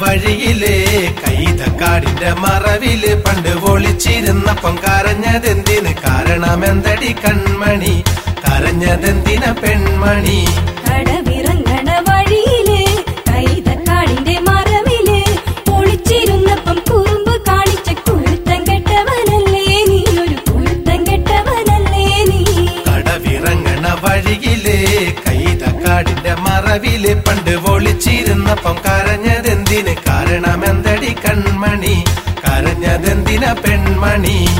വഴിയിലെ കൈതക്കാടിന്റെ മറവിൽ പണ്ട് ഒളിച്ചിരുന്നപ്പം കരഞ്ഞതെന്തിന്? കാരണമെന്തടി കൺമണി? കരഞ്ഞതെന്തിന പെൺമണി? കടവിറങ്ങണ കരഞ്ഞതെന്തിന പെൺമണി കടവിറങ്ങണ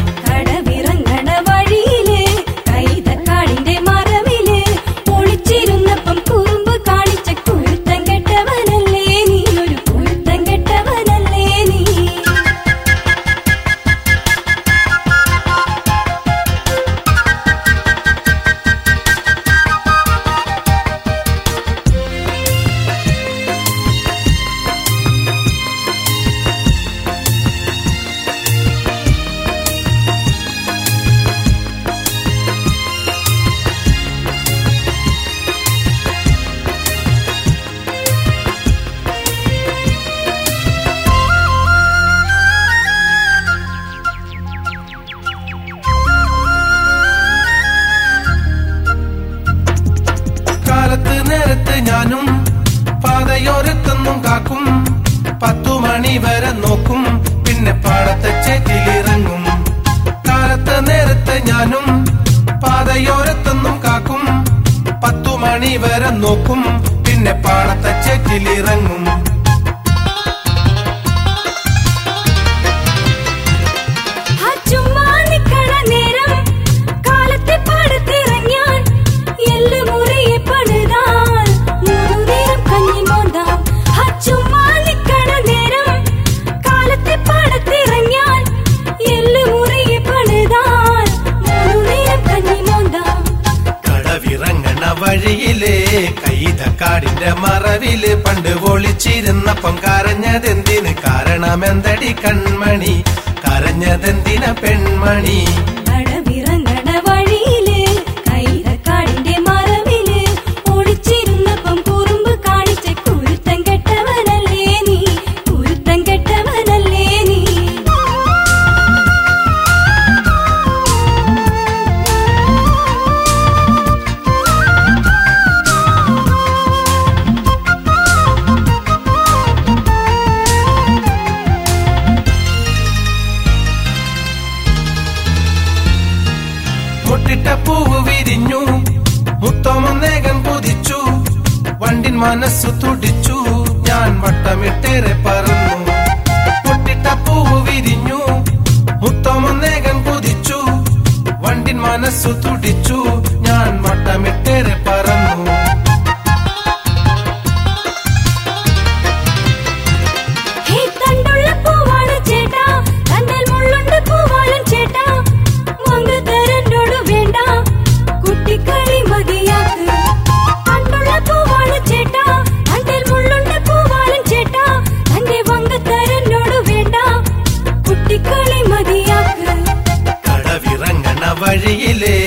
നേരത്ത് ഞാനും പാതയോരത്തൊന്നും കാക്കും. പത്തു മണി വരെ നോക്കും. പിന്നെ പാടത്തെ ചേറ്റിലിറങ്ങും. കാലത്ത് നേരത്തെ ഞാനും പാതയോരത്തൊന്നും കാക്കും. പത്തു മണി വരെ നോക്കും. പിന്നെ പാടത്തെ ചേറ്റിലിറങ്ങും. കൈതക്കാടിന്റെ മറവിൽ പണ്ട് ഒളിച്ചിരുന്നപ്പം കരഞ്ഞതെന്തിന്? കാരണമെന്തടി കൺമണി? കരഞ്ഞതെന്തിന പെൺമണി? മുട്ടിട്ട പൂവ് വിരിഞ്ഞു. മുത്തമൊന്നേകൻ കുതിച്ചു. വണ്ടിൻ മനസ്സു തുടിച്ചു. ഞാൻ വട്ടമിട്ടേറെ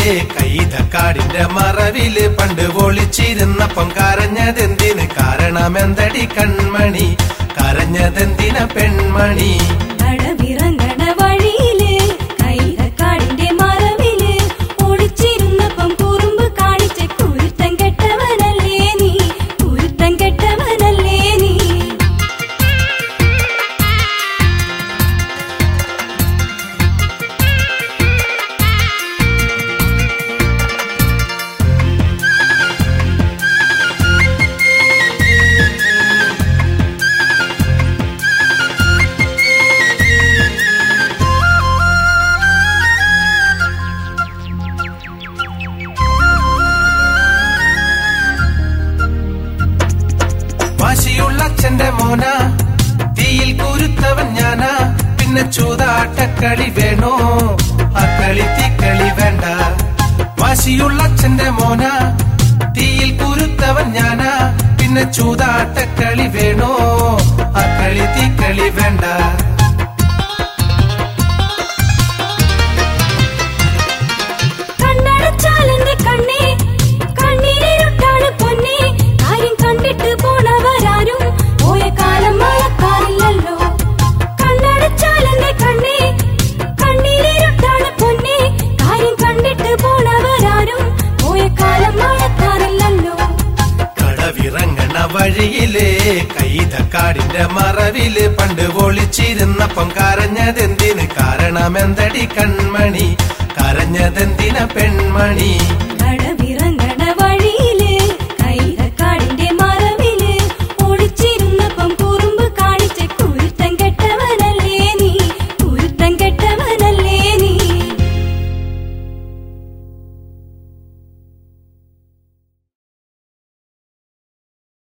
കൈതക്കാടിന്റെ മറവിൽ പണ്ട് ഒളിച്ചിരുന്നപ്പം കരഞ്ഞതെന്തിന്? കാരണമെന്തടി കൺമണി? കരഞ്ഞതെന്തിന പെൺമണി? പിന്നെ ചൂതാട്ടക്കളി വേണോ? ആ കളി തീക്കളി വേണ്ട. വാശിയുള്ള അച്ഛന്റെ മോന. തീയിൽ കുരുത്തവൻ ഞാനാ. പിന്നെ ചൂതാട്ടക്കളി വേണോ? വഴിയിലെ കൈതക്കാടിന്റെ മറവിൽ പണ്ട് ഒളിച്ചിരുന്നപ്പം കരഞ്ഞതെന്തിന്? കാരണമെന്തടി കൺമണി? കരഞ്ഞതെന്തിന പെൺമണി?